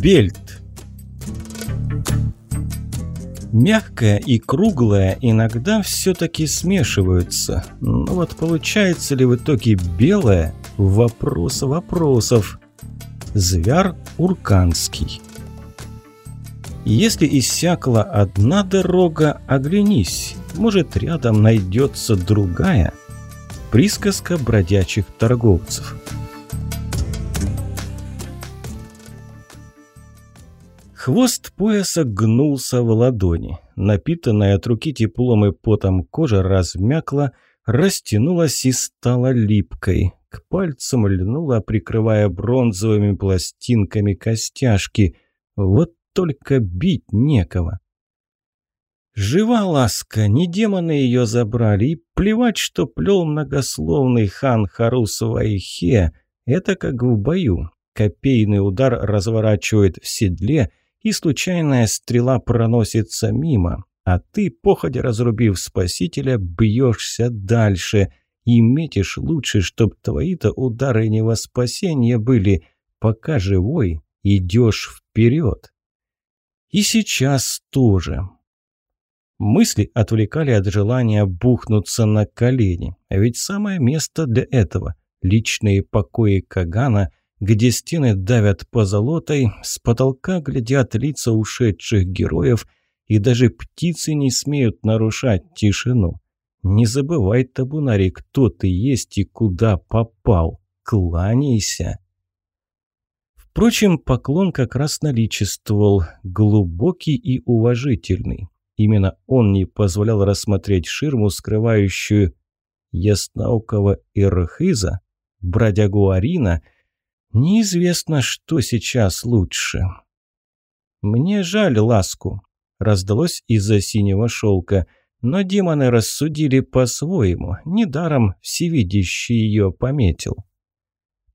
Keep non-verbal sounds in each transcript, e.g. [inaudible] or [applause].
Бельт. Мягкое и круглое иногда все-таки смешиваются. Но вот получается ли в итоге белое? Вопрос вопросов. Звяр Урканский. Если иссякла одна дорога, оглянись, может рядом найдется другая. Присказка бродячих торговцев. Хвост пояса гнулся в ладони. Напитанная от руки теплом и потом кожа размякла, растянулась и стала липкой. К пальцам льнула, прикрывая бронзовыми пластинками костяшки. Вот только бить некого. Жива ласка, не демоны ее забрали, и плевать, что плел многословный хан Харус Вайхе. Это как в бою. Копейный удар разворачивает в седле, и случайная стрела проносится мимо, а ты, походя разрубив спасителя, бьешься дальше и метишь лучше, чтоб твои-то удары не во спасение были, пока живой идешь вперед. И сейчас тоже. Мысли отвлекали от желания бухнуться на колени. А ведь самое место для этого – личные покои Кагана, где стены давят позолотой, с потолка глядят лица ушедших героев, и даже птицы не смеют нарушать тишину. Не забывай, табунари, кто ты есть и куда попал. Кланяйся. Впрочем, поклон как раз наличествовал, глубокий и уважительный. Именно он не позволял рассмотреть ширму, скрывающую яснаукого Ирхиза, бродягу Арина. Неизвестно, что сейчас лучше. «Мне жаль ласку», — раздалось из-за синего шелка, но демоны рассудили по-своему, недаром всевидящий ее пометил.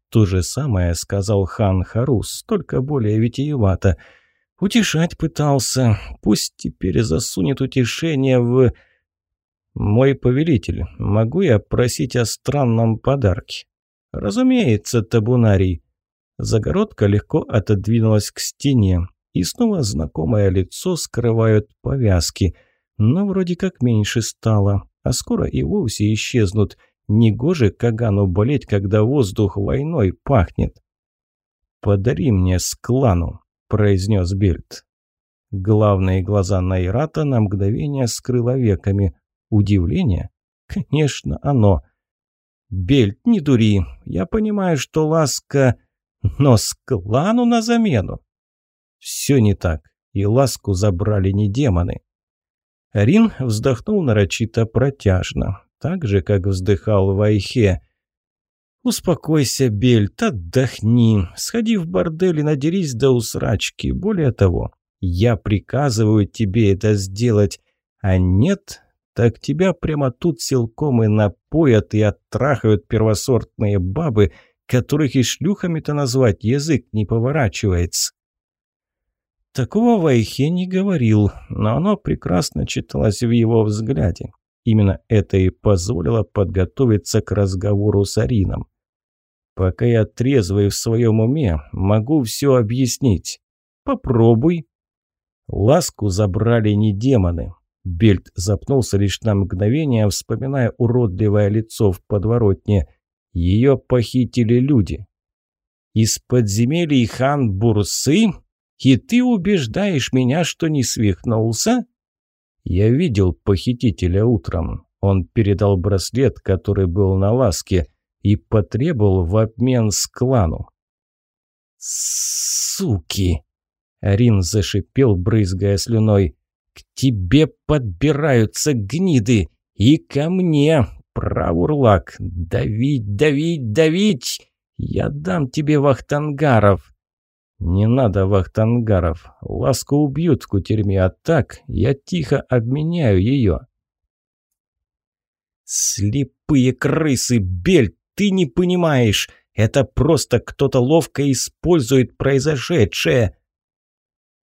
То же самое сказал хан Харус, только более витиевато. Утешать пытался, пусть теперь засунет утешение в... «Мой повелитель, могу я просить о странном подарке?» «Разумеется, табунарий». Загородка легко отодвинулась к стене, и снова знакомое лицо скрывают повязки, но вроде как меньше стало, а скоро и вовсе исчезнут – Негоже Кагану болеть, когда воздух войной пахнет. «Подари мне склану», – произнес Бельт. Главные глаза Найрата на мгновение скрыло веками. Удивление? Конечно, оно. «Бельт, не дури. Я понимаю, что ласка... Но склану на замену». Все не так. И ласку забрали не демоны. Рин вздохнул нарочито протяжно так же, как вздыхал Вайхе. «Успокойся, Бельт, отдохни, сходи в бордель и надерись до усрачки. Более того, я приказываю тебе это сделать, а нет, так тебя прямо тут силком и напоят и оттрахают первосортные бабы, которых и шлюхами-то назвать язык не поворачивается». Такого Вайхе не говорил, но оно прекрасно читалось в его взгляде. Именно это и позволило подготовиться к разговору с Арином. «Пока я трезвый в своем уме, могу все объяснить. Попробуй». Ласку забрали не демоны. Бельт запнулся лишь на мгновение, вспоминая уродливое лицо в подворотне. Ее похитили люди. «Из подземелий хан Бурсы? И ты убеждаешь меня, что не свихнулся?» Я видел похитителя утром. Он передал браслет, который был на ласке, и потребовал в обмен с клану. «Суки!» — Рин зашипел, брызгая слюной. «К тебе подбираются гниды! И ко мне, правурлак! Давить, давить, давить! Я дам тебе вахтангаров!» «Не надо вахтангаров. Ласку убьют в кутерьме, а так я тихо обменяю ее». «Слепые крысы, Бель, ты не понимаешь! Это просто кто-то ловко использует произошедшее!»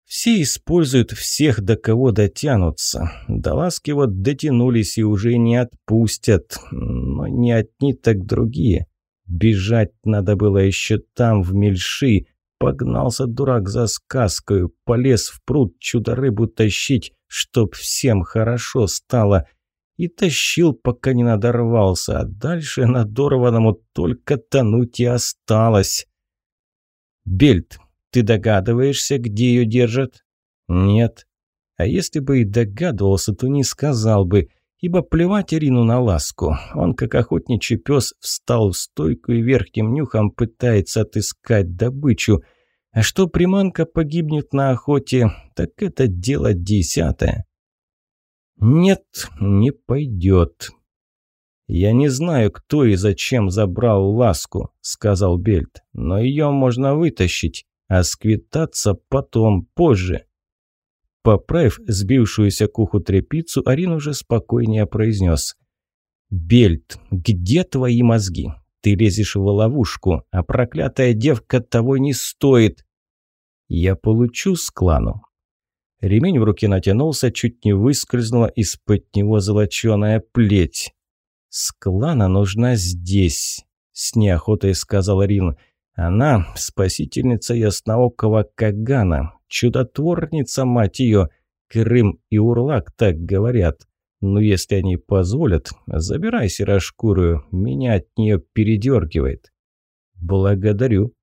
Все используют всех, до кого дотянутся. До ласки вот дотянулись и уже не отпустят. Но не одни, так другие. Бежать надо было еще там, в Мельши, Погнался дурак за сказкою, полез в пруд чудо-рыбу тащить, чтоб всем хорошо стало. И тащил, пока не надорвался, а дальше надорванному только тонуть и осталось. «Бельт, ты догадываешься, где ее держат?» «Нет». А если бы и догадывался, то не сказал бы, ибо плевать Ирину на ласку. Он, как охотничий пес, встал в стойку и верхним нюхом пытается отыскать добычу. А что приманка погибнет на охоте, так это дело десятое. «Нет, не пойдет». «Я не знаю, кто и зачем забрал ласку», — сказал Бельт, «но ее можно вытащить, а сквитаться потом, позже». Поправив сбившуюся к уху тряпицу, Арин уже спокойнее произнес. «Бельт, где твои мозги? Ты лезешь в ловушку, а проклятая девка того не стоит». «Я получу с клану». Ремень в руке натянулся, чуть не выскользнула из-под него золоченая плеть. «Склана нужна здесь», – с неохотой сказал Рин. «Она – спасительница ясноокого Кагана, чудотворница, мать ее. Крым и Урлак так говорят. Но если они позволят, забирай серошкурую, меня от нее передергивает». «Благодарю».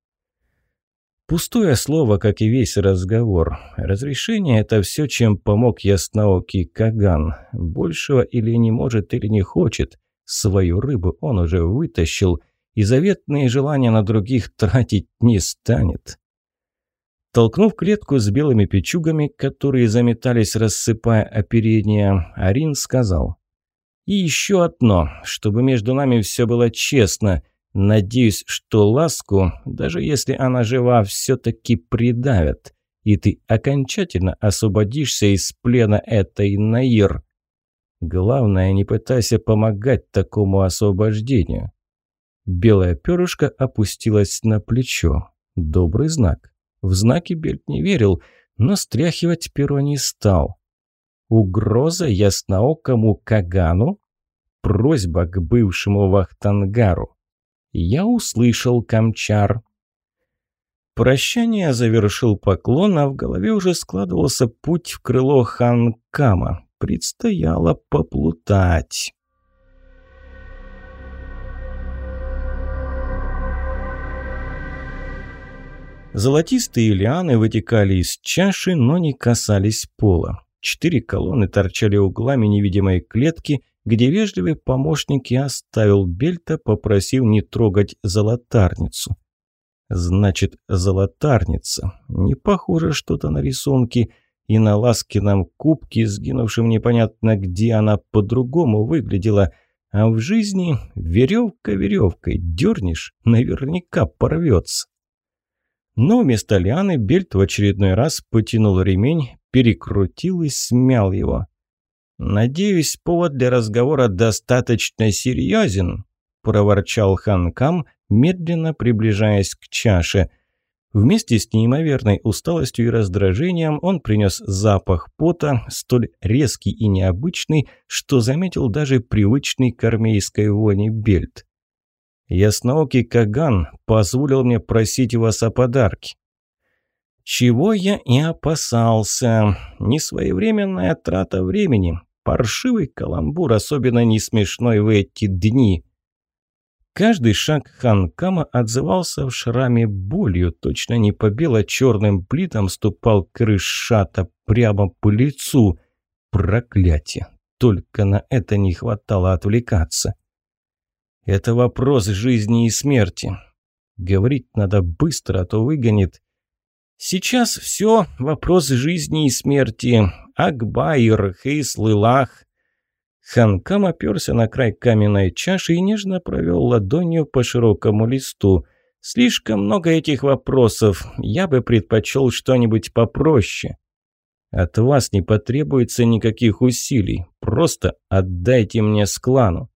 Пустое слово, как и весь разговор. Разрешение – это все, чем помог ясноокий Каган. Большего или не может, или не хочет. Свою рыбу он уже вытащил, и заветные желания на других тратить не станет. Толкнув клетку с белыми печугами, которые заметались, рассыпая оперение, Арин сказал. «И еще одно, чтобы между нами все было честно. Надеюсь, что ласку, даже если она жива, все-таки придавят, и ты окончательно освободишься из плена этой Наир». Главное, не пытайся помогать такому освобождению. Белая перышко опустилась на плечо. Добрый знак. В знаки Бельт не верил, но стряхивать перо не стал. Угроза ясноокому Кагану? Просьба к бывшему Вахтангару. Я услышал Камчар. Прощание завершил поклон, а в голове уже складывался путь в крыло Ханкама предстояло поплутать. Золотистые лианы вытекали из чаши, но не касались пола. Четыре колонны торчали углами невидимой клетки, где вежливый помощник и оставил Бельта, попросив не трогать золотарницу. Значит, золотарница. Не похоже что-то на рисунки – и на Ласкином кубке, сгинувшем непонятно где, она по-другому выглядела. А в жизни веревка веревкой дернешь, наверняка порвется. Но вместо лианы Бельт в очередной раз потянул ремень, перекрутил и смял его. «Надеюсь, повод для разговора достаточно серьезен», – проворчал Ханкам, медленно приближаясь к чаше – Вместе с неимоверной усталостью и раздражением он принес запах пота, столь резкий и необычный, что заметил даже привычный к армейской воне бельт. «Ясноокий Каган позволил мне просить вас о подарке». Чего я и опасался. Несвоевременная трата времени. Паршивый каламбур, особенно не смешной в эти дни. Каждый шаг Ханкама отзывался в шраме болью, точно не по бело-черным плитам ступал крышата прямо по лицу. Проклятие! Только на это не хватало отвлекаться. Это вопрос жизни и смерти. Говорить надо быстро, а то выгонит. Сейчас все вопрос жизни и смерти. Акбайр, Хейслылах, Ханкам оперся на край каменной чаши и нежно провел ладонью по широкому листу. «Слишком много этих вопросов. Я бы предпочел что-нибудь попроще». «От вас не потребуется никаких усилий. Просто отдайте мне склану».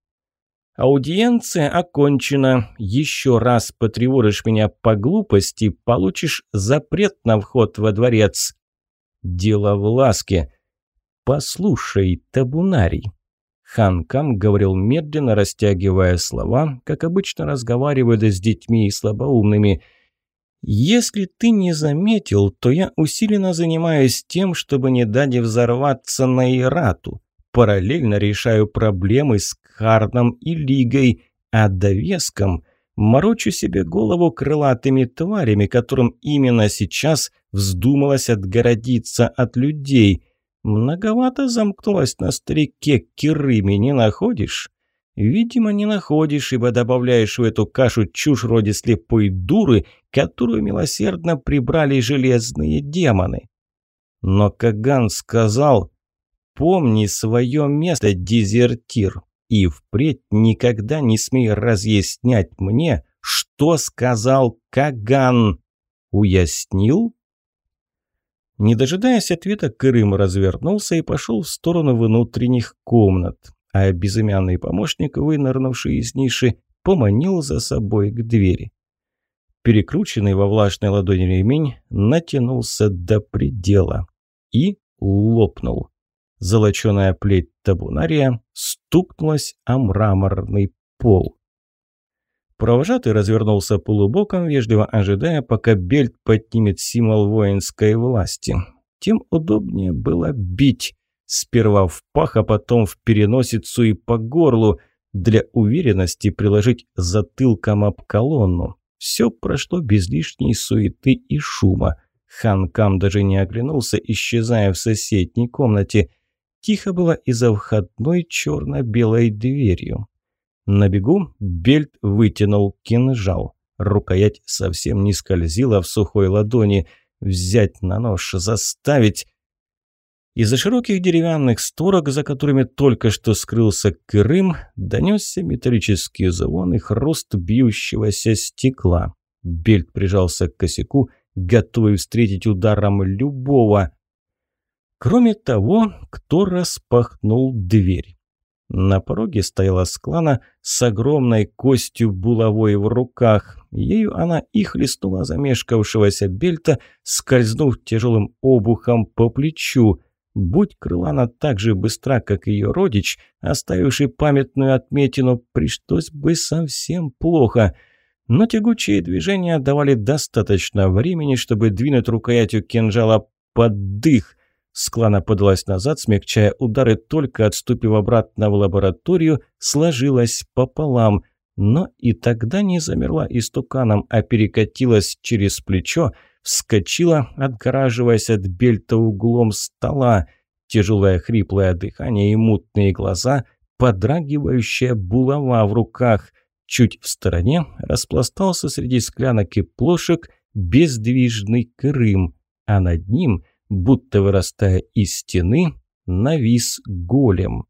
«Аудиенция окончена. Еще раз потревожишь меня по глупости, получишь запрет на вход во дворец». «Дело в ласке». «Послушай, табунарий». Хан Кам говорил медленно, растягивая слова, как обычно разговаривают с детьми и слабоумными. Если ты не заметил, то я усиленно занимаюсь тем, чтобы не дать взорваться на Ирату. Параллельно решаю проблемы с Харном и Лигой, а довеском морочу себе голову крылатыми тварями, которым именно сейчас вздумалось отгородиться от людей. Многовато замкнулась на старике Кирыми, не находишь? Видимо, не находишь, ибо добавляешь в эту кашу чушь вроде слепой дуры, которую милосердно прибрали железные демоны. Но Каган сказал, «Помни свое место, дезертир, и впредь никогда не смей разъяснять мне, что сказал Каган». Уяснил? Не дожидаясь ответа, Крым развернулся и пошел в сторону внутренних комнат а безымянный помощник, вынырнувший из ниши, поманил за собой к двери. Перекрученный во влажной ладони ремень натянулся до предела и лопнул. Золоченая плеть табунария стукнулась о мраморный пол. Провожатый развернулся полубоком, вежливо ожидая, пока Бельт поднимет символ воинской власти. Тем удобнее было бить. Сперва в пах, а потом в переносицу и по горлу. Для уверенности приложить затылком об колонну. Все прошло без лишней суеты и шума. Ханкам даже не оглянулся, исчезая в соседней комнате. Тихо было и за входной черно-белой дверью. На бегу Бельт вытянул кинжал. Рукоять совсем не скользила в сухой ладони. Взять на нож, заставить... Из-за широких деревянных створок, за которыми только что скрылся Крым, донесся металлический звон и хруст бьющегося стекла. Бельт прижался к косяку, готовый встретить ударом любого. Кроме того, кто распахнул дверь. На пороге стояла склана с огромной костью булавой в руках. Ею она и хлестнула замешкавшегося Бельта, скользнув тяжелым обухом по плечу – Будь Крылана так же быстра, как ее родич, оставивший памятную отметину, пришлось бы совсем плохо. Но тягучие движения давали достаточно времени, чтобы двинуть рукоятью кинжала под дых. Склана подалась назад, смягчая удары, только отступив обратно в лабораторию, сложилась пополам. Но и тогда не замерла истуканом, а перекатилась через плечо, вскочила, отгораживаясь от бельта углом стола. Тяжелое хриплое дыхание и мутные глаза, подрагивающая булава в руках. Чуть в стороне распластался среди склянок и плошек бездвижный Крым, а над ним, будто вырастая из стены, навис голем.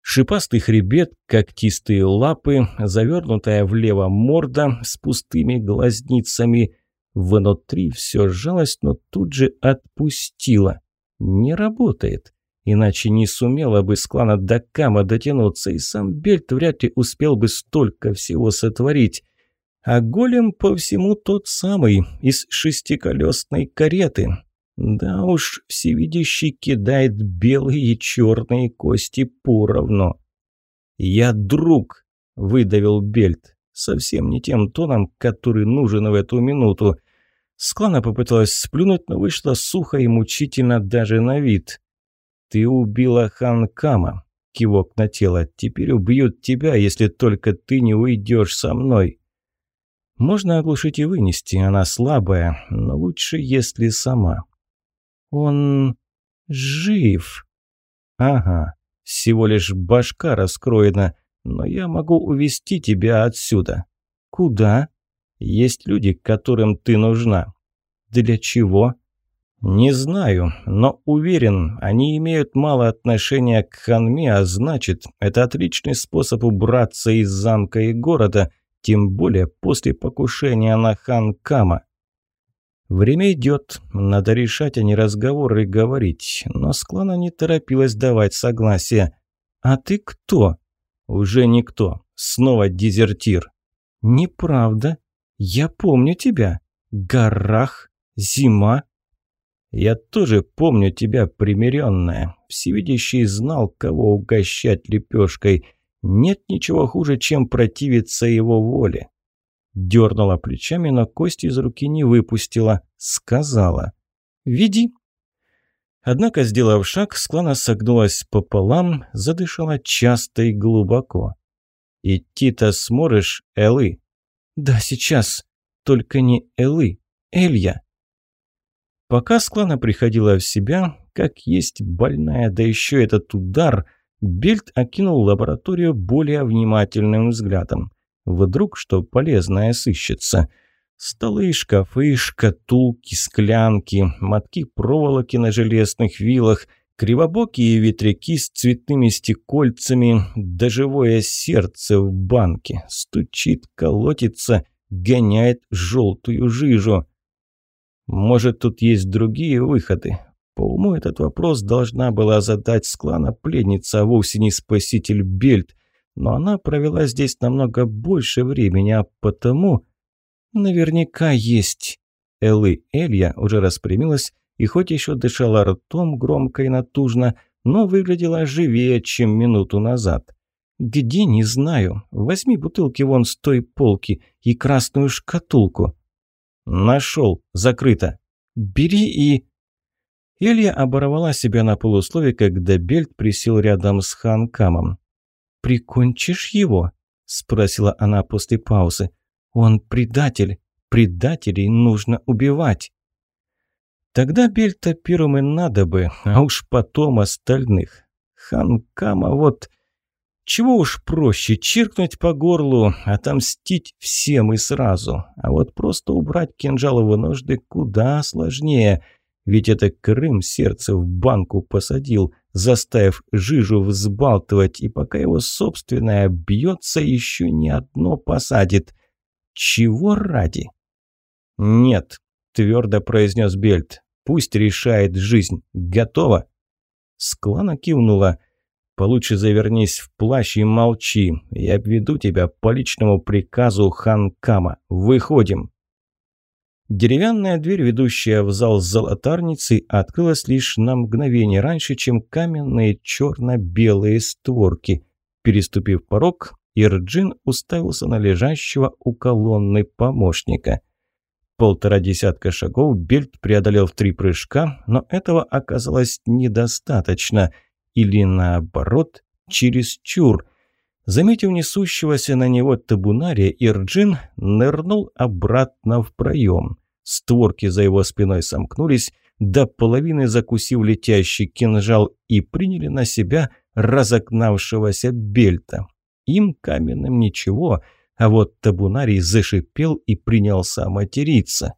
Шипастый хребет, когтистые лапы, завернутая влево морда с пустыми глазницами – Внутри все сжалось, но тут же отпустило. Не работает. Иначе не сумела бы с клана до Кама дотянуться, и сам Бельт вряд ли успел бы столько всего сотворить. А голем по всему тот самый, из шестиколесной кареты. Да уж, всевидящий кидает белые и черные кости поровну. «Я друг», — выдавил Бельт, совсем не тем тоном, который нужен в эту минуту. Склана попыталась сплюнуть, но вышла сухо и мучительно даже на вид. «Ты убила Ханкама», — кивок на тело. «Теперь убьют тебя, если только ты не уйдешь со мной». Можно оглушить и вынести, она слабая, но лучше, если сама. «Он жив». «Ага, всего лишь башка раскроена, но я могу увести тебя отсюда». «Куда?» Есть люди, которым ты нужна. Для чего? Не знаю, но уверен, они имеют мало отношения к Ханме, а значит, это отличный способ убраться из замка и города, тем более после покушения на хан Кама. Время идет, надо решать, а не разговоры говорить, но Склана не торопилась давать согласие. «А ты кто?» «Уже никто. Снова дезертир». «Неправда. «Я помню тебя. Горах, зима». «Я тоже помню тебя, примиренная. Всевидящий знал, кого угощать лепешкой. Нет ничего хуже, чем противиться его воле». Дернула плечами, но кость из руки не выпустила. Сказала. «Веди». Однако, сделав шаг, Склана согнулась пополам, задышала часто и глубоко. «Идти-то сможешь, Элы?» «Да, сейчас. Только не Элы, Элья». Пока Склана приходила в себя, как есть больная, да еще этот удар, Бельт окинул лабораторию более внимательным взглядом. Вдруг что полезное сыщется. Столы, шкафы, шкатулки, склянки, мотки проволоки на железных вилах, кривобокие ветряки с цветными стекольцами, да живое сердце в банке. Стучит, колотится, гоняет желтую жижу. Может, тут есть другие выходы? По уму этот вопрос должна была задать с клана пленница, а вовсе не спаситель Бельт. Но она провела здесь намного больше времени, а потому... Наверняка есть. Элы Элья уже распрямилась и хоть еще дышала ртом громко и натужно, но выглядела живее, чем минуту назад. «Где, не знаю. Возьми бутылки вон с той полки и красную шкатулку». «Нашел. Закрыто. Бери и...» Илья оборвала себя на полуслове, когда Бельт присел рядом с Ханкамом. «Прикончишь его?» – спросила она после паузы. «Он предатель. Предателей нужно убивать». Тогда Бельта первым и надо бы, а уж потом остальных. Ханкама вот... Чего уж проще, чиркнуть по горлу, отомстить всем и сразу. А вот просто убрать кинжал в ножды куда сложнее – ведь это Крым сердце в банку посадил, заставив жижу взбалтывать, и пока его собственное бьется, еще не одно посадит. Чего ради? «Нет», – твердо произнес Бельт. «Пусть решает жизнь. Готово?» Склана кивнула. «Получше завернись в плащ и молчи. Я обведу тебя по личному приказу Ханкама. Выходим!» Деревянная дверь, ведущая в зал с золотарницей, открылась лишь на мгновение раньше, чем каменные черно-белые створки. Переступив порог, Ирджин уставился на лежащего у колонны помощника. Полтора десятка шагов Бельт преодолел в три прыжка, но этого оказалось недостаточно. Или наоборот, чересчур. Заметив несущегося на него табунария, Ирджин нырнул обратно в проем. Створки за его спиной сомкнулись, до половины закусив летящий кинжал и приняли на себя разогнавшегося бельта. Им каменным ничего, а вот табунарий зашипел и принялся материться.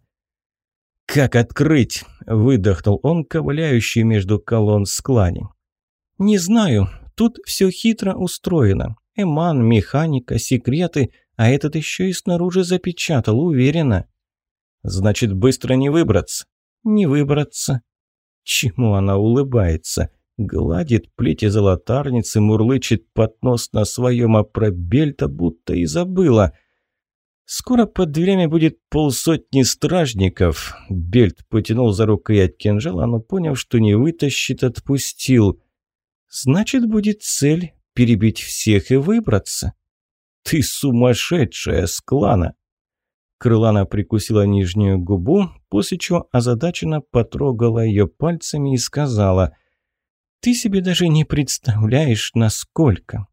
«Как открыть?» – выдохнул он, ковыляющий между колонн склани. «Не знаю, тут все хитро устроено. Эман, механика, секреты, а этот еще и снаружи запечатал, уверенно. Значит, быстро не выбраться? Не выбраться. Чему она улыбается? Гладит плети золотарницы, мурлычет под нос на своем, а про бельта будто и забыла. Скоро под дверями будет полсотни стражников. Бельт потянул за рукоять кинжала, но поняв, что не вытащит, отпустил. Значит, будет цель перебить всех и выбраться. Ты сумасшедшая, Склана! Крылана прикусила нижнюю губу, после чего озадаченно потрогала ее пальцами и сказала «Ты себе даже не представляешь, насколько».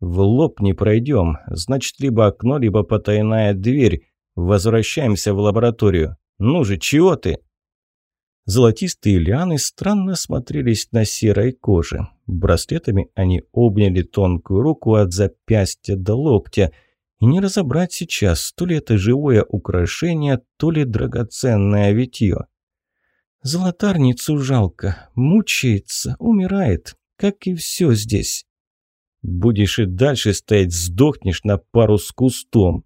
«В лоб не пройдем. Значит, либо окно, либо потайная дверь. Возвращаемся в лабораторию. Ну же, чего ты?» Золотистые лианы странно смотрелись на серой коже. Браслетами они обняли тонкую руку от запястья до локтя. И не разобрать сейчас, то ли это живое украшение, то ли драгоценное витье. Золотарницу жалко, мучается, умирает, как и все здесь. Будешь и дальше стоять, сдохнешь на пару с кустом.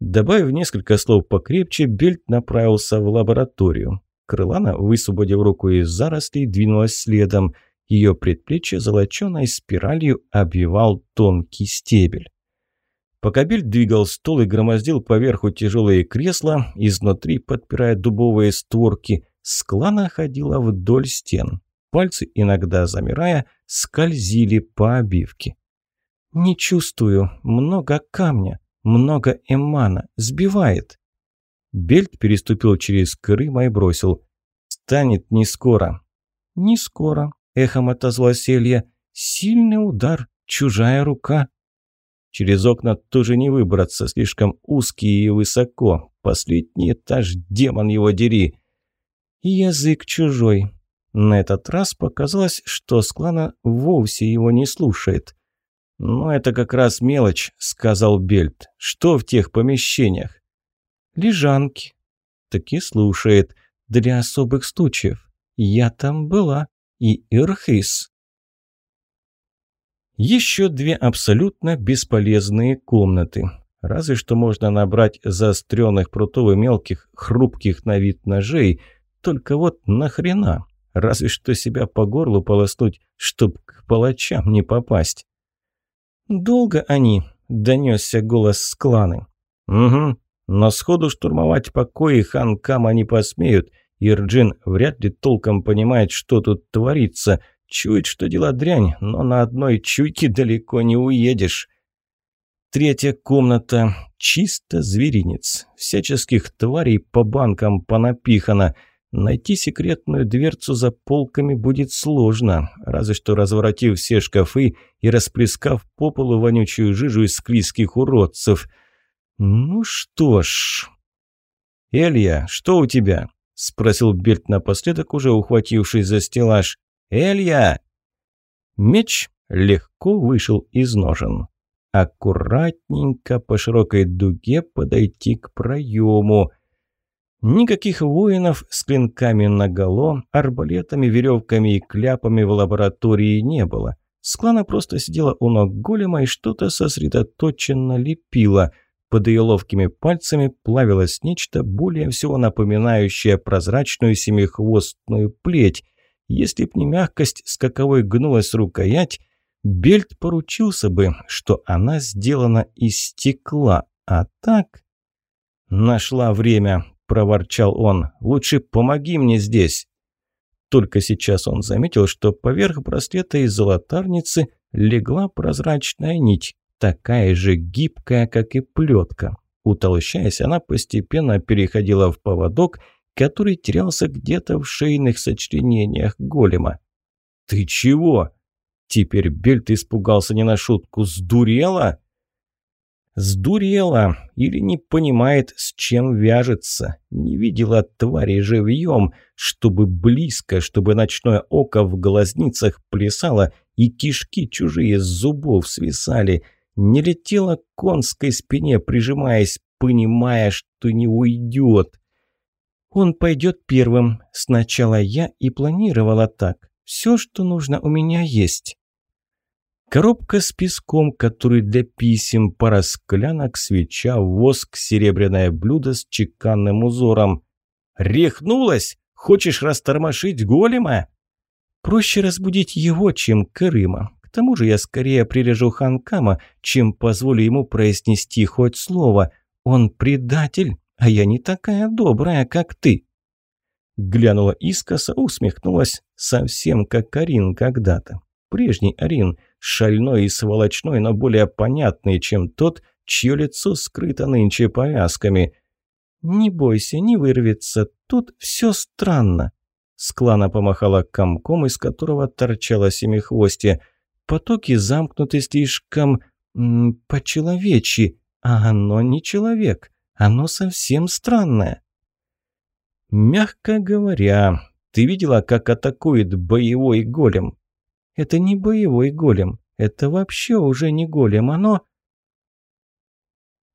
Добавив несколько слов покрепче, Бельт направился в лабораторию. Крылана, высвободив руку из зарослей, двинулась следом. Ее предплечье золоченой спиралью обвивал тонкий стебель. Пока Бельт двигал стол и громоздил поверху тяжелые кресла, изнутри подпирая дубовые створки, склана ходила вдоль стен. Пальцы, иногда замирая, скользили по обивке. «Не чувствую. Много камня. Много эмана. Сбивает». Бельт переступил через Крыма и бросил. «Станет не скоро». «Не скоро», – эхом отозвалась Элья. «Сильный удар, чужая рука». Через окна тоже не выбраться, слишком узкие и высоко. Последний этаж, демон его дери. Язык чужой. На этот раз показалось, что Склана вовсе его не слушает. «Ну, это как раз мелочь», — сказал Бельт. «Что в тех помещениях?» «Лежанки». «Таки слушает. Для особых случаев. Я там была. И Ирхис». Еще две абсолютно бесполезные комнаты. Разве что можно набрать заостренных прутов и мелких, хрупких на вид ножей. Только вот нахрена? Разве что себя по горлу полоснуть, чтоб к палачам не попасть. «Долго они?» – донесся голос с кланы. «Угу. Но сходу штурмовать покои хан Кама не посмеют. Ирджин вряд ли толком понимает, что тут творится. Чует, что дела дрянь, но на одной чуйке далеко не уедешь». Третья комната. Чисто зверинец. Всяческих тварей по банкам понапихано – Найти секретную дверцу за полками будет сложно, разве что разворотив все шкафы и расплескав по полу вонючую жижу из склизких уродцев. Ну что ж... «Элья, что у тебя?» – спросил Бельт напоследок, уже ухватившись за стеллаж. «Элья!» Меч легко вышел из ножен. Аккуратненько по широкой дуге подойти к проему – Никаких воинов с клинками наголо, арбалетами, веревками и кляпами в лаборатории не было. Склана просто сидела у ног голема и что-то сосредоточенно лепила. Под ее ловкими пальцами плавилось нечто более всего напоминающее прозрачную семихвостную плеть. Если б не мягкость, с каковой гнулась рукоять, Бельт поручился бы, что она сделана из стекла, а так... Нашла время проворчал он. «Лучше помоги мне здесь». Только сейчас он заметил, что поверх браслета из золотарницы легла прозрачная нить, такая же гибкая, как и плетка. Утолщаясь, она постепенно переходила в поводок, который терялся где-то в шейных сочленениях голема. «Ты чего?» Теперь Бельт испугался не на шутку. «Сдурела?» Сдурела или не понимает, с чем вяжется. Не видела твари живьем, чтобы близко, чтобы ночное око в глазницах плясало и кишки чужие с зубов свисали. Не летела к конской спине, прижимаясь, понимая, что не уйдет. Он пойдет первым. Сначала я и планировала так. Все, что нужно, у меня есть. Коробка с песком, который для писем, пара склянок, свеча, воск, серебряное блюдо с чеканным узором. «Рехнулась? Хочешь растормошить голема?» «Проще разбудить его, чем Крыма. К тому же я скорее прирежу Ханкама, чем позволю ему произнести хоть слово. Он предатель, а я не такая добрая, как ты». Глянула искоса, усмехнулась, совсем как Карин когда-то. Прежний Арин, шальной и сволочной, но более понятный, чем тот, чье лицо скрыто нынче повязками. «Не бойся, не вырвется, тут все странно». Склана помахала комком, из которого торчало семихвостье. Потоки замкнуты слишком... по-человечьи, а оно не человек, оно совсем странное. Мягко говоря, ты видела, как атакует боевой голем? Это не боевой голем. Это вообще уже не голем. Оно...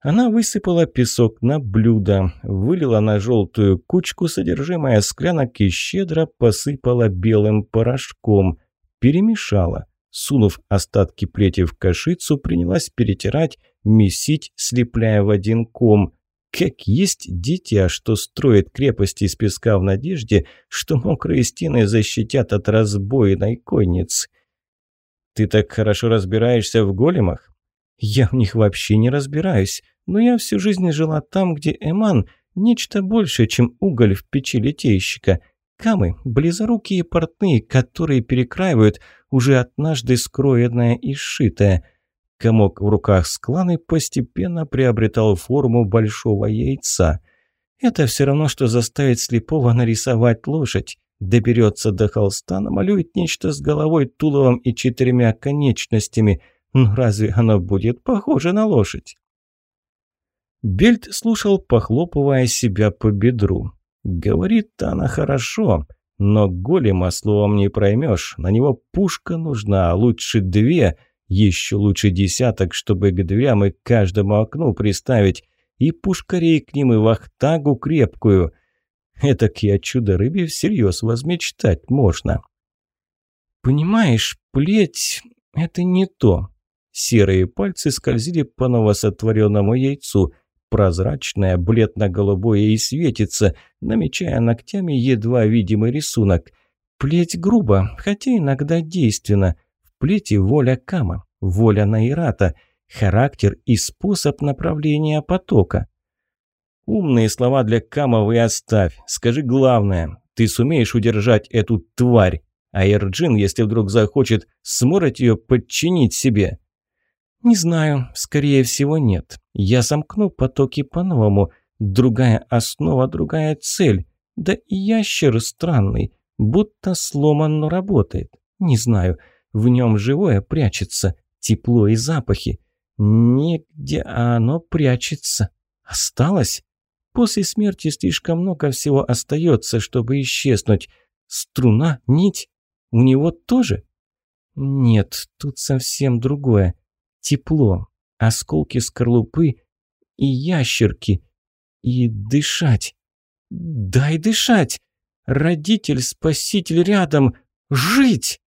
Она высыпала песок на блюдо, вылила на желтую кучку содержимое склянок и щедро посыпала белым порошком. Перемешала. Сунув остатки плети в кашицу, принялась перетирать, месить, слепляя в один ком. Как есть дитя, что строит крепости из песка в надежде, что мокрые стены защитят от разбойной конницы. «Ты так хорошо разбираешься в големах?» «Я в них вообще не разбираюсь, но я всю жизнь жила там, где Эман – нечто большее, чем уголь в печи литейщика. Камы – близорукие портные, которые перекраивают уже однажды скроенное и сшитое. Комок в руках скланы постепенно приобретал форму большого яйца. Это все равно, что заставить слепого нарисовать лошадь. Доберется до холста, намалюет нечто с головой, туловом и четырьмя конечностями. Ну разве оно будет похоже на лошадь? Бельт слушал, похлопывая себя по бедру. Говорит-то она хорошо, но голема словом не проймешь. На него пушка нужна, а лучше две, еще лучше десяток, чтобы к дверям и к каждому окну приставить. И пушкарей к ним, и вахтагу крепкую. Этак я чудо-рыбе всерьез возмечтать можно. Понимаешь, плеть — это не то. Серые пальцы скользили по новосотворенному яйцу — прозрачное, бледно-голубое и светится, намечая ногтями едва видимый рисунок. Плеть грубо, хотя иногда действенно. В плети воля Кама, воля Наирата, характер и способ направления потока. Умные слова для Кама вы оставь. Скажи главное, ты сумеешь удержать эту тварь, а Эрджин, если вдруг захочет, сможет ее подчинить себе. «Не знаю. Скорее всего, нет. Я замкну потоки по-новому. Другая основа, другая цель. Да и ящер странный. Будто сломан, но работает. Не знаю. В нем живое прячется. Тепло и запахи. Нигде оно прячется. Осталось? После смерти слишком много всего остается, чтобы исчезнуть. Струна, нить. У него тоже? Нет, тут совсем другое тепло, осколки скорлупы и ящерки. И дышать. Дай дышать! Родитель, спаситель рядом! Жить!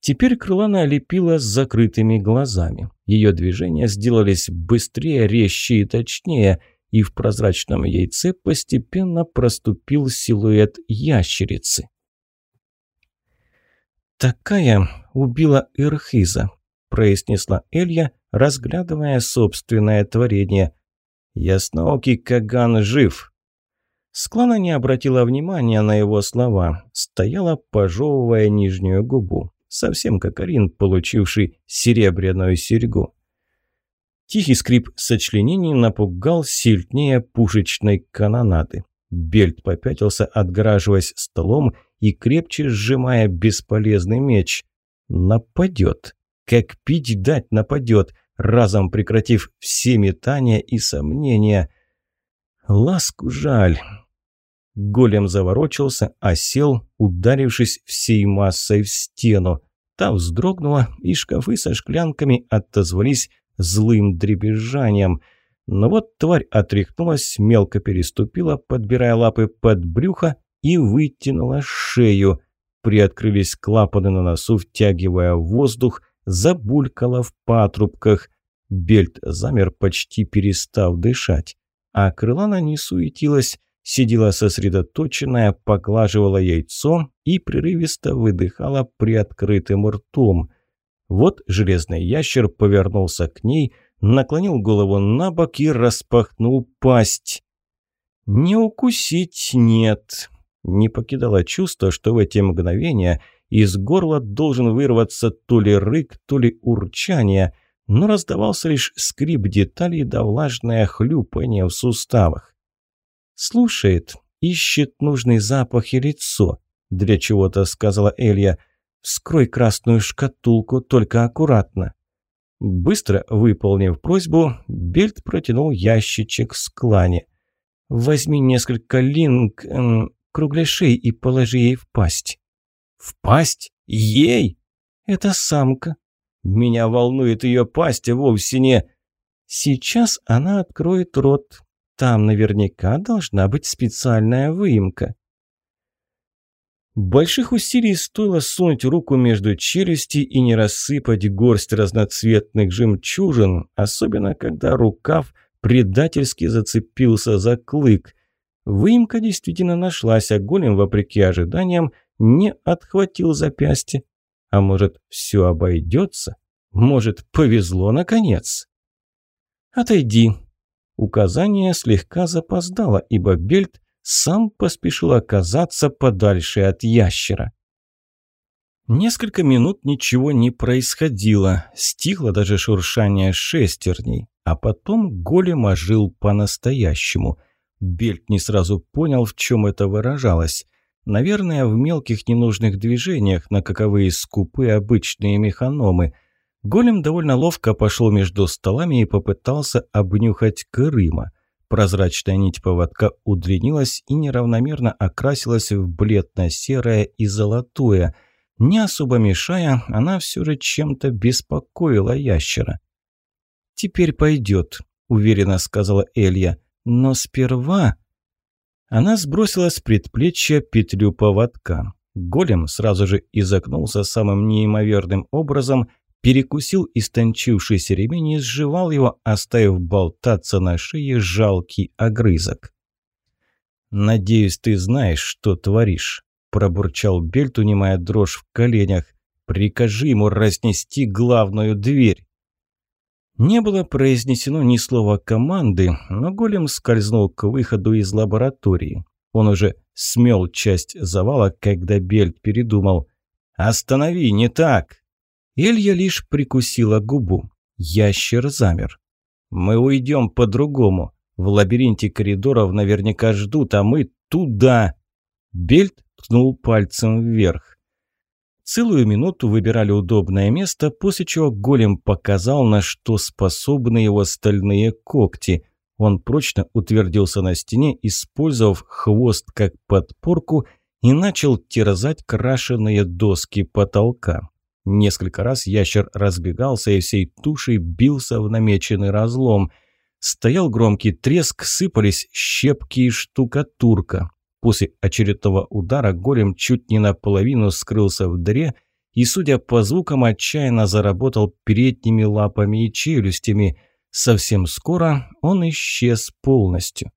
Теперь Крылана лепила с закрытыми глазами. Ее движения сделались быстрее, резче и точнее, и в прозрачном яйце постепенно проступил силуэт ящерицы. Такая убила Ирхиза, – произнесла Элья, разглядывая собственное творение. «Ясноокий Каган жив!» Склана не обратила внимания на его слова, стояла, пожевывая нижнюю губу, совсем как Арин, получивший серебряную серьгу. Тихий скрип сочленений напугал сильнее пушечной канонады. Бельт попятился, отграживаясь столом и крепче сжимая бесполезный меч. «Нападет!» Как пить дать нападет, разом прекратив все метания и сомнения. Ласку жаль. Голем заворочился, осел, ударившись всей массой в стену. Та вздрогнула, и шкафы со шклянками отозвались злым дребезжанием. Но вот тварь отряхнулась, мелко переступила, подбирая лапы под брюхо и вытянула шею. Приоткрылись клапаны на носу, втягивая воздух, забулькало в патрубках. Бельт замер, почти перестав дышать. А крылана не суетилась, сидела сосредоточенная, поглаживала яйцо и прерывисто выдыхала приоткрытым ртом. Вот железный ящер повернулся к ней, наклонил голову на бок и распахнул пасть. «Не укусить нет». Не покидало чувство, что в эти мгновения – из горла должен вырваться то ли рык, то ли урчание, но раздавался лишь скрип деталей да влажное хлюпание в суставах. «Слушает, ищет нужный запах и лицо», – для чего-то сказала Элья. «Вскрой красную шкатулку, только аккуратно». Быстро выполнив просьбу, Бельт протянул ящичек с клане. «Возьми несколько линк... Эм, кругляшей и положи ей в пасть». В пасть? Ей? Это самка. Меня волнует ее пасть, а вовсе не... Сейчас она откроет рот. Там наверняка должна быть специальная выемка. Больших усилий стоило сунуть руку между челюсти и не рассыпать горсть разноцветных жемчужин, особенно когда рукав предательски зацепился за клык. Выемка действительно нашлась, а голем, вопреки ожиданиям, не отхватил запястье. А может, все обойдется? Может, повезло наконец? «Отойди». Указание слегка запоздало, ибо Бельт сам поспешил оказаться подальше от ящера. Несколько минут ничего не происходило, стихло даже шуршание шестерней, а потом голем ожил по-настоящему. Бельт не сразу понял, в чем это выражалось. Наверное, в мелких ненужных движениях, на каковые скупы обычные механомы. Голем довольно ловко пошел между столами и попытался обнюхать Крыма. Прозрачная нить поводка удлинилась и неравномерно окрасилась в бледно-серое и золотое – не особо мешая, она все же чем-то беспокоила ящера. «Теперь пойдет», – уверенно сказала Элья. «Но сперва...» Она сбросила с предплечья петлю поводка. Голем сразу же изогнулся самым неимоверным образом, перекусил истончившийся ремень и сживал его, оставив болтаться на шее жалкий огрызок. «Надеюсь, ты знаешь, что творишь», пробурчал Бельт, унимая дрожь в коленях. «Прикажи ему разнести главную дверь». Не было произнесено ни слова команды, но голем скользнул к выходу из лаборатории. Он уже смел часть завала, когда Бельт передумал. «Останови, не так!» Элья лишь прикусила губу. Ящер замер. «Мы уйдем по-другому. В лабиринте коридоров наверняка ждут, а мы туда!» Бельт ткнул пальцем вверх. Целую минуту выбирали удобное место, после чего голем показал, на что способны его стальные когти. Он прочно утвердился на стене, использовав хвост как подпорку и начал терзать крашеные доски потолка. Несколько раз ящер разбегался и всей тушей бился в намеченный разлом. Стоял громкий треск, сыпались щепки и штукатурка. После очередного удара голем чуть не наполовину скрылся в дыре и, судя по звукам, отчаянно заработал передними лапами и челюстями. Совсем скоро он исчез полностью.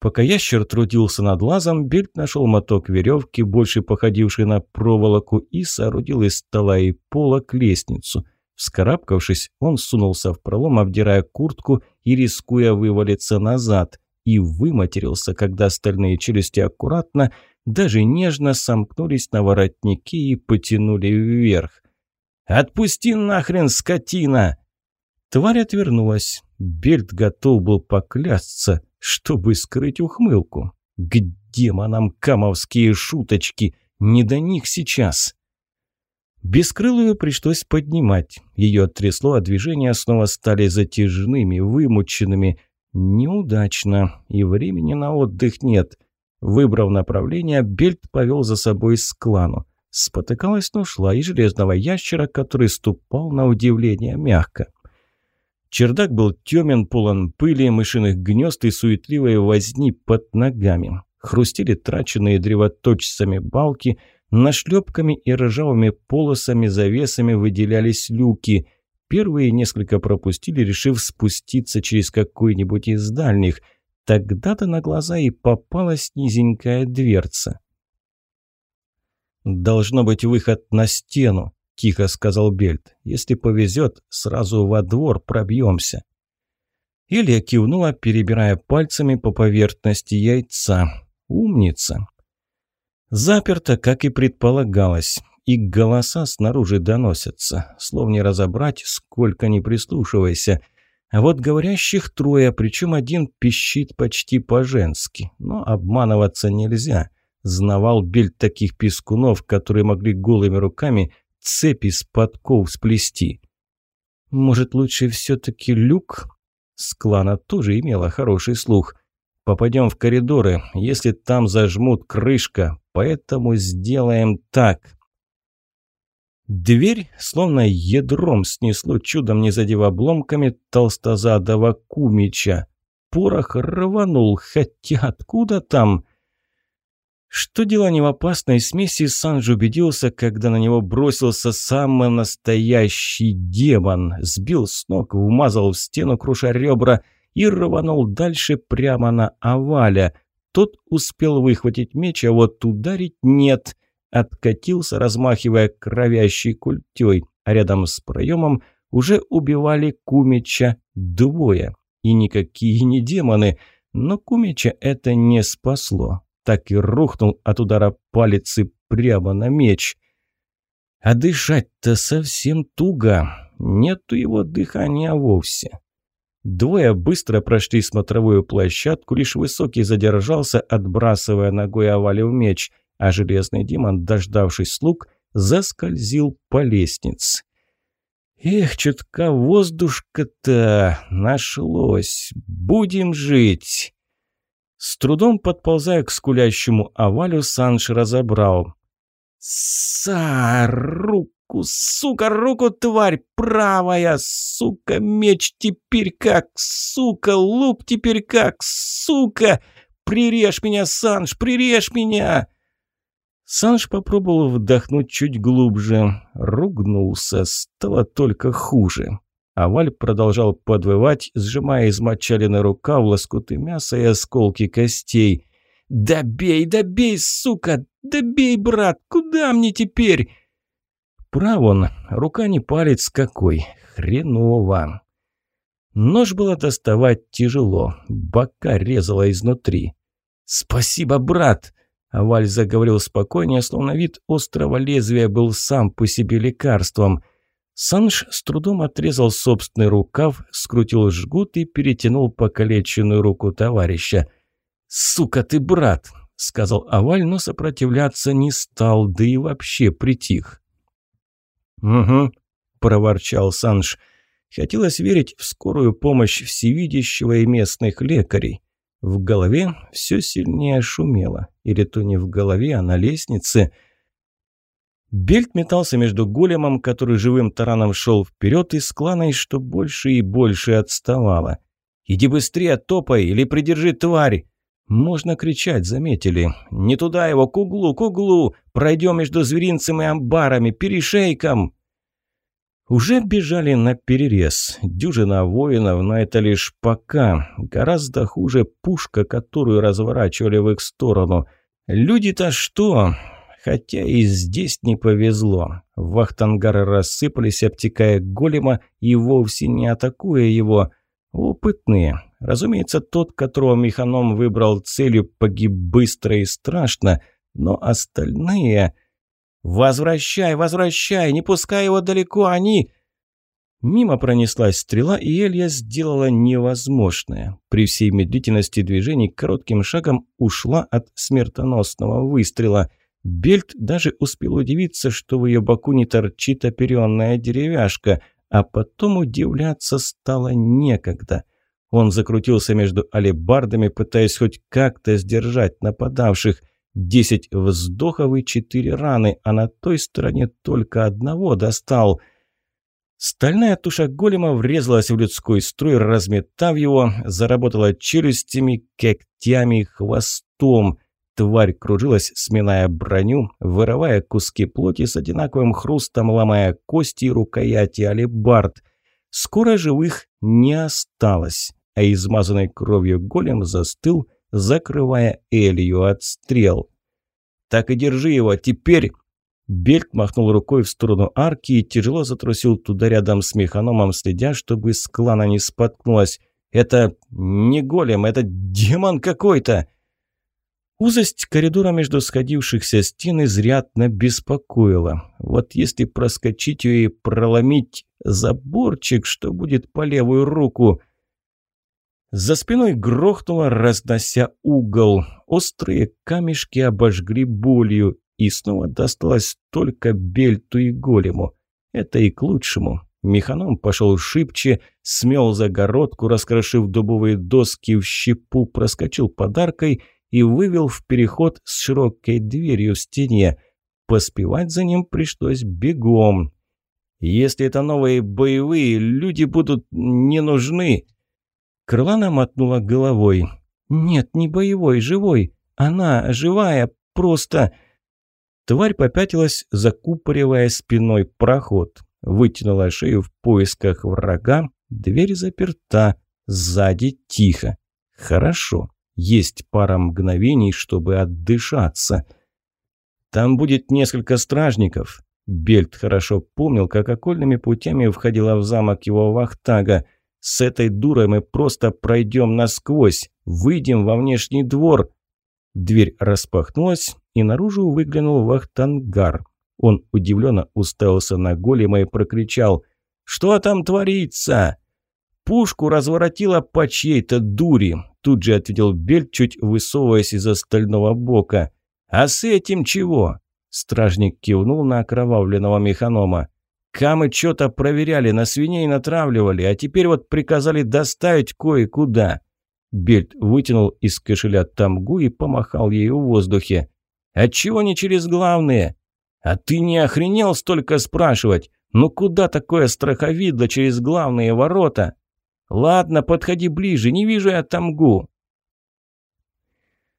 Пока ящер трудился над лазом, Бельт нашел моток веревки, больше походивший на проволоку, и соорудил из стола и пола к лестницу. Вскарабкавшись, он сунулся в пролом, обдирая куртку и рискуя вывалиться назад и выматерился, когда остальные челюсти аккуратно, даже нежно сомкнулись на воротнике и потянули вверх. «Отпусти нахрен, скотина!» Тварь отвернулась. Бельт готов был поклясться, чтобы скрыть ухмылку. «К демонам камовские шуточки! Не до них сейчас!» Бескрылую пришлось поднимать. Ее трясло, а движения снова стали затяжными, вымученными. Неудачно, и времени на отдых нет. Выбрав направление, Бельт повел за собой склану. Спотыкалась, но шла и железного ящера, который ступал на удивление мягко. Чердак был темен, полон пыли, мышиных гнезд и суетливой возни под ногами. Хрустели траченные древоточцами балки, нашлепками и ржавыми полосами завесами выделялись люки – Первые несколько пропустили, решив спуститься через какой-нибудь из дальних. Тогда-то на глаза и попалась низенькая дверца. «Должно быть выход на стену», – тихо сказал Бельт. «Если повезет, сразу во двор пробьемся». Илья кивнула, перебирая пальцами по поверхности яйца. «Умница!» Заперто, как и предполагалось и голоса снаружи доносятся. Слов не разобрать, сколько ни прислушивайся. А вот говорящих трое, причем один пищит почти по-женски. Но обманываться нельзя. Знавал Бель таких пескунов, которые могли голыми руками цепи с подков сплести. Может, лучше все-таки люк? Склана тоже имела хороший слух. Попадем в коридоры, если там зажмут крышка, поэтому сделаем так. Дверь словно ядром снесло, чудом не задев обломками толстозадого кумича. Порох рванул, хотя откуда там? Что дело не в опасной смеси, Санж убедился, когда на него бросился самый настоящий демон. Сбил с ног, вмазал в стену, круша ребра, и рванул дальше прямо на оваля. Тот успел выхватить меч, а вот ударить нет — откатился, размахивая кровящей культей, а рядом с проемом уже убивали Кумича двое. И никакие не демоны, но Кумича это не спасло. Так и рухнул от удара палицы прямо на меч. А дышать-то совсем туго. Нету его дыхания вовсе. Двое быстро прошли смотровую площадку, лишь Высокий задержался, отбрасывая ногой овалив меч, а Железный Демон, дождавшись слуг, заскользил по лестнице. Эх, чутка воздушка-то нашлось. Будем жить. С трудом подползая к скулящему овалю, Санж разобрал. «Са, руку, сука, руку, тварь правая, сука, меч теперь как, сука, лук теперь как, сука! Прирежь меня, Санж, прирежь меня!» Санж попробовал вдохнуть чуть глубже, ругнулся, стало только хуже. Аваль продолжал подвывать, сжимая измочаленный рука в лоскуты мяса и осколки костей. «Да бей, да бей, сука! Да бей, брат! Куда мне теперь?» Прав он, рука не палец какой, хреново. Нож было доставать тяжело, бока резала изнутри. «Спасибо, брат!» Аваль заговорил спокойнее, словно вид острого лезвия был сам по себе лекарством. Санж с трудом отрезал собственный рукав, скрутил жгут и перетянул покалеченную руку товарища. «Сука ты, брат!» — сказал Аваль, но сопротивляться не стал, да и вообще притих. «Угу», — проворчал Санж. Хотелось верить в скорую помощь всевидящего и местных лекарей. В голове все сильнее шумело. Или то не в голове, а на лестнице. Бельт метался между големом, который живым тараном шел вперед, и с кланой, что больше и больше отставало. «Иди быстрее, топай, или придержи тварь!» Можно кричать, заметили. «Не туда его, к углу, к углу! Пройдем между зверинцем и амбарами, перешейком!» Уже бежали на перерез. Дюжина воинов, но это лишь пока. Гораздо хуже пушка, которую разворачивали в их сторону. Люди-то что? Хотя и здесь не повезло. Вахтангары рассыпались, обтекая голема и вовсе не атакуя его. Опытные. Разумеется, тот, которого механом выбрал целью, погиб быстро и страшно, но остальные... «Возвращай, возвращай! Не пускай его далеко, они...» Мимо пронеслась стрела, и Элья сделала невозможное. При всей медлительности движений коротким шагом ушла от смертоносного выстрела. Бельт даже успел удивиться, что в ее боку не торчит оперенная деревяшка, а потом удивляться стало некогда. Он закрутился между алебардами, пытаясь хоть как-то сдержать нападавших – Десять вздохов и четыре раны, а на той стороне только одного достал. Стальная туша голема врезалась в людской строй, разметав его, заработала челюстями, когтями, хвостом. Тварь кружилась, сминая броню, вырывая куски плоти с одинаковым хрустом, ломая кости и рукояти алебард. Скоро живых не осталось, а измазанный кровью голем застыл, закрывая Элью от стрел. «Так и держи его, теперь...» Бельк махнул рукой в сторону арки и тяжело затрусил туда рядом с механомом, следя, чтобы с клана не споткнулась. «Это не голем, это демон какой-то!» Узость коридора между сходившихся стен изрядно беспокоила. Вот если проскочить и проломить заборчик, что будет по левую руку? За спиной грохнуло, разнося угол. Острые камешки обожгли болью, и снова досталось только бельту и голему. Это и к лучшему. Механом пошел шибче, смел загородку, раскрошив дубовые доски в щепу, проскочил подаркой и вывел в переход с широкой дверью в стене. Поспевать за ним пришлось бегом. Если это новые боевые, люди будут не нужны. Крылана мотнула головой. «Нет, не боевой, живой. Она живая, просто...» Тварь попятилась, закупоривая спиной проход. Вытянула шею в поисках врага. Дверь заперта. Сзади тихо. Хорошо. Есть пара мгновений, чтобы отдышаться. Там будет несколько стражников. Бельт хорошо помнил, как окольными путями входила в замок его вахтага. С этой дурой мы просто пройдем насквозь, выйдем во внешний двор». Дверь распахнулась, и наружу выглянул вахтангар. Он удивленно уставился на голема и прокричал «Что там творится?» «Пушку разворотила по чьей-то дури», – тут же ответил Бельт, чуть высовываясь из остального бока. «А с этим чего?» – стражник кивнул на окровавленного механома. «Камы что-то проверяли, на свиней натравливали, а теперь вот приказали доставить кое-куда». Бельт вытянул из кошеля тамгу и помахал ею в воздухе. «Отчего не через главные?» «А ты не охренел столько спрашивать? Ну куда такое страховидло через главные ворота?» «Ладно, подходи ближе, не вижу я тамгу».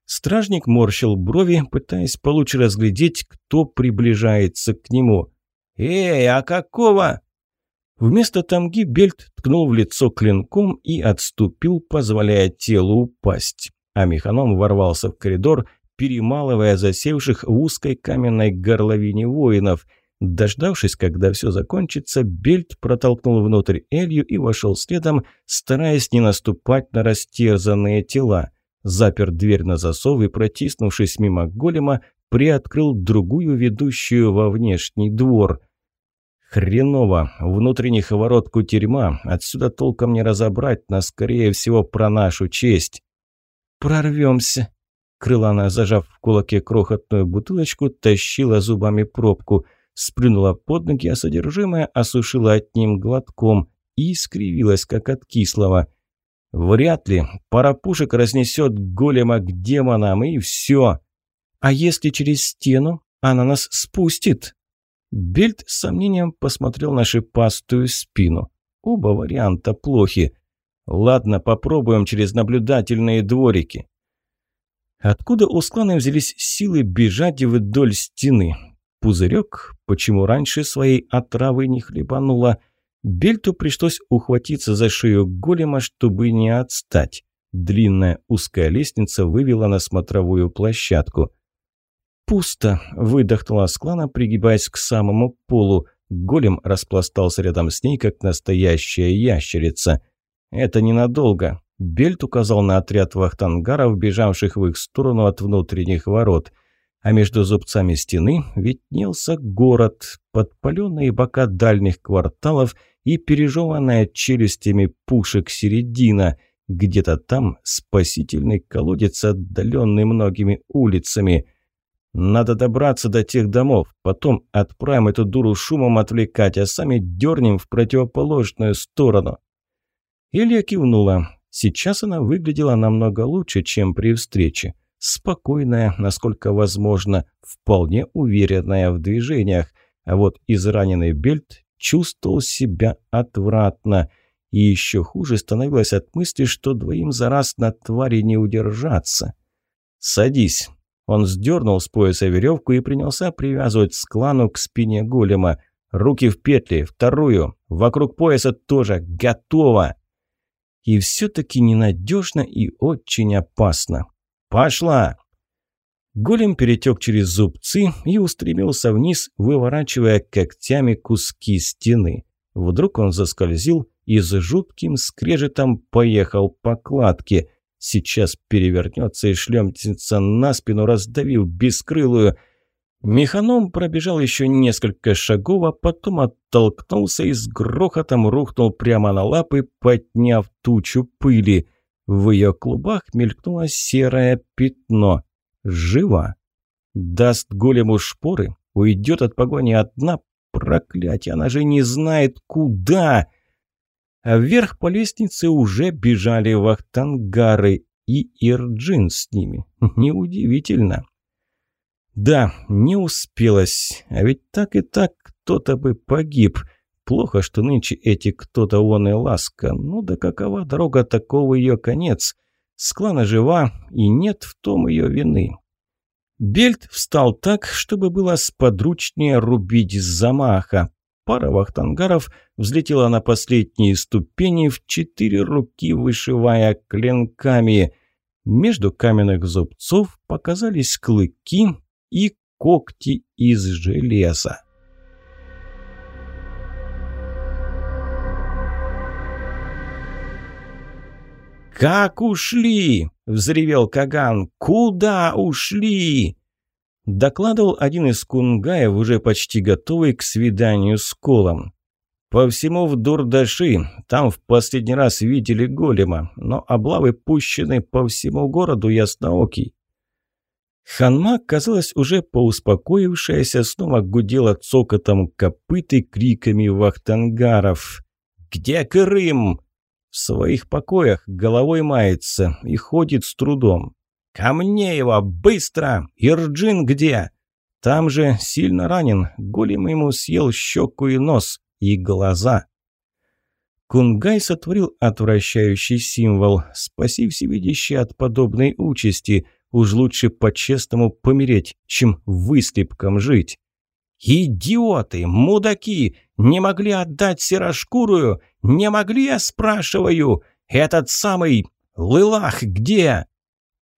Стражник морщил брови, пытаясь получше разглядеть, кто приближается к нему. «Эй, а какого?» Вместо тамги Бельт ткнул в лицо клинком и отступил, позволяя телу упасть. А механом ворвался в коридор, перемалывая засевших в узкой каменной горловине воинов – Дождавшись, когда все закончится, Бельт протолкнул внутрь Элью и вошел следом, стараясь не наступать на растерзанные тела. Запер дверь на засов и, протиснувшись мимо голема, приоткрыл другую, ведущую во внешний двор. Хреново. Внутренних ворот кутерьма. Отсюда толком не разобрать, но, скорее всего, про нашу честь. «Прорвемся!» Крылана, зажав в кулаке крохотную бутылочку, тащила зубами пробку – сплюнула под ноги, а содержимое осушила одним глотком и искривилась, как от кислого. «Вряд ли. Пара пушек разнесет голема к демонам, и все. А если через стену она нас спустит?» Бельт с сомнением посмотрел на шипастую спину. Оба варианта плохи. Ладно, попробуем через наблюдательные дворики. Откуда у склана взялись силы бежать вдоль стены? Пузырек, почему раньше своей отравы не хлебанула. Бельту пришлось ухватиться за шею голема, чтобы не отстать. Длинная узкая лестница вывела на смотровую площадку. «Пусто!» – выдохнула Склана, пригибаясь к самому полу. Голем распластался рядом с ней, как настоящая ящерица. «Это ненадолго», – Бельт указал на отряд вахтангаров, бежавших в их сторону от внутренних ворот – а между зубцами стены виднелся город, подпаленные бока дальних кварталов и пережеванная челюстями пушек середина. Где-то там спасительный колодец, отдаленный многими улицами. Надо добраться до тех домов, потом отправим эту дуру шумом отвлекать, а сами дернем в противоположную сторону. Илья кивнула. Сейчас она выглядела намного лучше, чем при встрече спокойная, насколько возможно, вполне уверенная в движениях. А вот израненный Бельт чувствовал себя отвратно. И еще хуже становилось от мысли, что двоим за раз на твари не удержаться. «Садись». Он сдернул с пояса веревку и принялся привязывать склану к спине голема. «Руки в петли, вторую, вокруг пояса тоже, готово!» И все-таки ненадежно и очень опасно. «Пошла!» Голем перетек через зубцы и устремился вниз, выворачивая когтями куски стены. Вдруг он заскользил и с жутким скрежетом поехал по кладке. Сейчас перевернется и шлемтится на спину, раздавив бескрылую. Механом пробежал еще несколько шагов, а потом оттолкнулся и с грохотом рухнул прямо на лапы, подняв тучу пыли – в ее клубах мелькнуло серое пятно. Жива. Даст голему шпоры, уйдет от погони одна. Проклятие, она же не знает, куда. А вверх по лестнице уже бежали вахтангары и Ирджин с ними. [laughs] Неудивительно. Да, не успелось. А ведь так и так кто-то бы погиб. Плохо, что нынче эти кто-то он и ласка. Ну да какова дорога, такого ее конец. Склана жива, и нет в том ее вины. Бельт встал так, чтобы было сподручнее рубить с замаха. Пара вахтангаров взлетела на последние ступени в четыре руки, вышивая клинками. Между каменных зубцов показались клыки и когти из железа. «Как ушли?» – взревел Каган. «Куда ушли?» Докладывал один из кунгаев, уже почти готовый к свиданию с Колом. По всему в Дурдаши, там в последний раз видели голема, но облавы пущены по всему городу Ясноокий. Ханма, казалось, уже поуспокоившаяся, снова гудела цокотом копыт и криками вахтангаров. «Где Крым?» В своих покоях головой мается и ходит с трудом. «Ко мне его! Быстро! Ирджин где?» Там же сильно ранен, голем ему съел щеку и нос, и глаза. Кунгай сотворил отвращающий символ. Спаси всевидящий от подобной участи – Уж лучше по-честному помереть, чем выслепком жить. «Идиоты! Мудаки! Не могли отдать серошкурую? Не могли, я спрашиваю? Этот самый Лылах где?»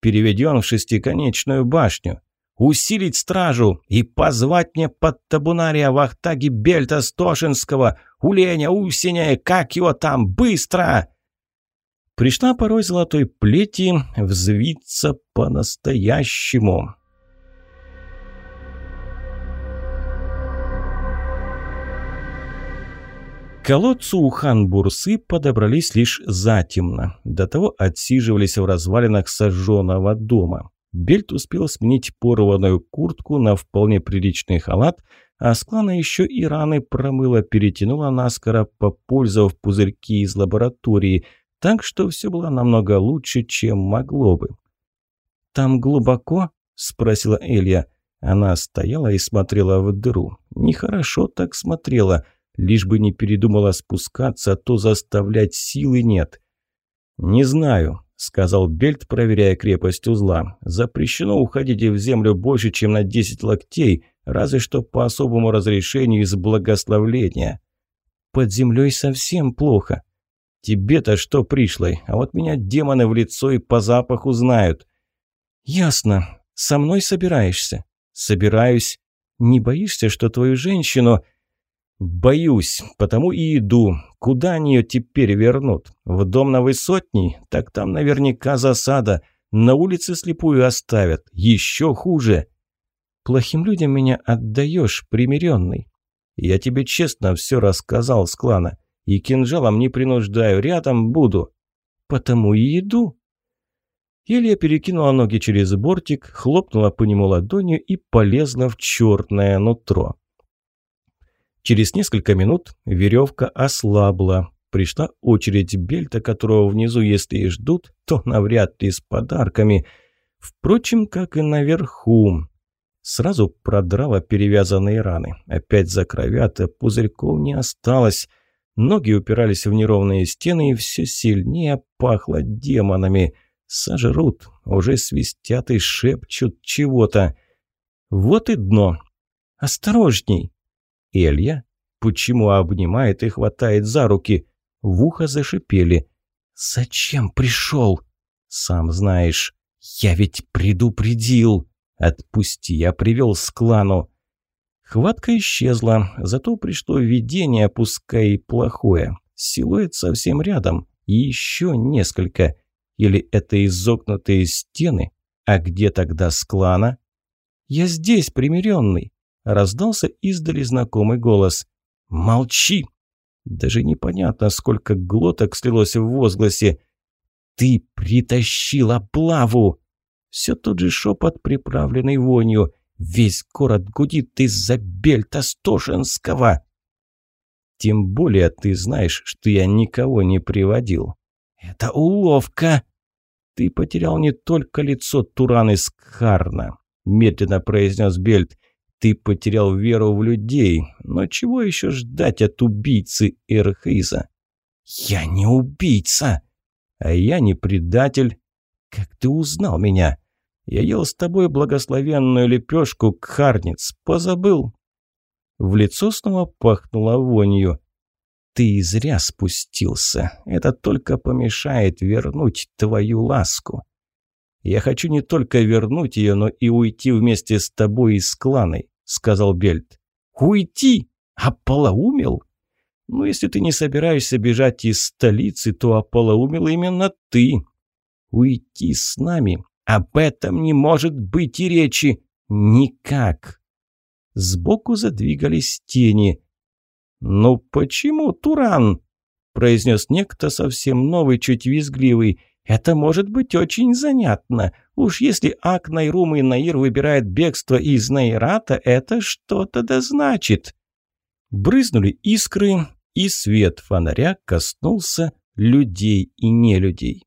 Переведен в шестиконечную башню. «Усилить стражу и позвать мне под табунария Вахтаги Бельта Стошинского, Уленя, Усеня, как его там, быстро!» Пришла порой золотой плети взвиться по-настоящему. К колодцу у хан-бурсы подобрались лишь затемно. До того отсиживались в развалинах сожженного дома. Бельт успел сменить порванную куртку на вполне приличный халат, а Склана еще и раны промыла, перетянула наскоро, попользовав пузырьки из лаборатории – так что все было намного лучше, чем могло бы. «Там глубоко?» – спросила Элья. Она стояла и смотрела в дыру. Нехорошо так смотрела. Лишь бы не передумала спускаться, а то заставлять силы нет. «Не знаю», – сказал Бельт, проверяя крепость узла. «Запрещено уходить в землю больше, чем на 10 локтей, разве что по особому разрешению из благословления». «Под землей совсем плохо», Тебе-то что пришлой, а вот меня демоны в лицо и по запаху знают. Ясно. Со мной собираешься? Собираюсь. Не боишься, что твою женщину... Боюсь, потому и иду. Куда они ее теперь вернут? В дом на высотней? Так там наверняка засада. На улице слепую оставят. Еще хуже. Плохим людям меня отдаешь, примиренный. Я тебе честно все рассказал с клана. И кинжалом не принуждаю, рядом буду. Потому и иду. Илья перекинула ноги через бортик, хлопнула по нему ладонью и полезла в черное нутро. Через несколько минут веревка ослабла. Пришла очередь Бельта, которого внизу, если и ждут, то навряд ли с подарками. Впрочем, как и наверху. Сразу продрала перевязанные раны. Опять закровят, а пузырьков не осталось. Ноги упирались в неровные стены и все сильнее пахло демонами. Сожрут, уже свистят и шепчут чего-то. Вот и дно. Осторожней. Элья? Почему обнимает и хватает за руки? В ухо зашипели. «Зачем пришел?» «Сам знаешь. Я ведь предупредил. Отпусти, я привел с клану. Хватка исчезла, зато пришло видение, пускай и плохое. Силуэт совсем рядом, и еще несколько. Или это изогнутые стены? А где тогда склана? «Я здесь, примиренный!» Раздался издали знакомый голос. «Молчи!» Даже непонятно, сколько глоток слилось в возгласе. «Ты притащил облаву!» Все тот же шепот, приправленный вонью. Весь город гудит из-за бельта Стошинского. Тем более ты знаешь, что я никого не приводил. Это уловка. Ты потерял не только лицо Тураны Скарна, медленно произнес Бельт. Ты потерял веру в людей, но чего еще ждать от убийцы Эрхиза? Я не убийца, а я не предатель. Как ты узнал меня? Я ел с тобой благословенную лепешку, кхарниц. Позабыл?» В лицо снова пахнуло вонью. «Ты зря спустился. Это только помешает вернуть твою ласку. Я хочу не только вернуть ее, но и уйти вместе с тобой из кланы», — сказал Бельт. «Уйти? Ополоумел?» «Ну, если ты не собираешься бежать из столицы, то ополоумел именно ты. Уйти с нами об этом не может быть и речи. Никак. Сбоку задвигались тени. «Ну почему, Туран?» – произнес некто совсем новый, чуть визгливый. «Это может быть очень занятно. Уж если Ак, Найрум и Наир выбирают бегство из Найрата, это что-то да значит». Брызнули искры, и свет фонаря коснулся людей и нелюдей.